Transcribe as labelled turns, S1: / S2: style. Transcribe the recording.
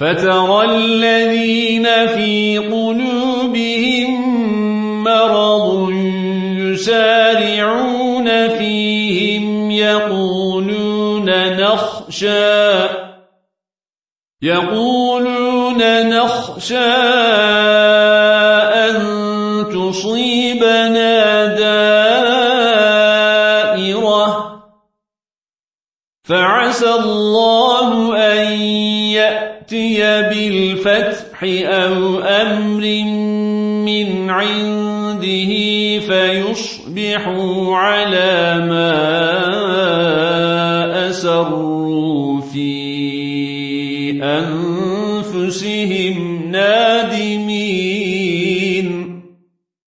S1: فترى الذين في قلوبهم مرض يسارعون فيهم يقولون نخشى يقولون نخشى أن تصيبنا دائرة. فعسى الله أن يأتي بالفتح أو أمر من عنده فيصبحوا على ما أسروا في أنفسهم نادمين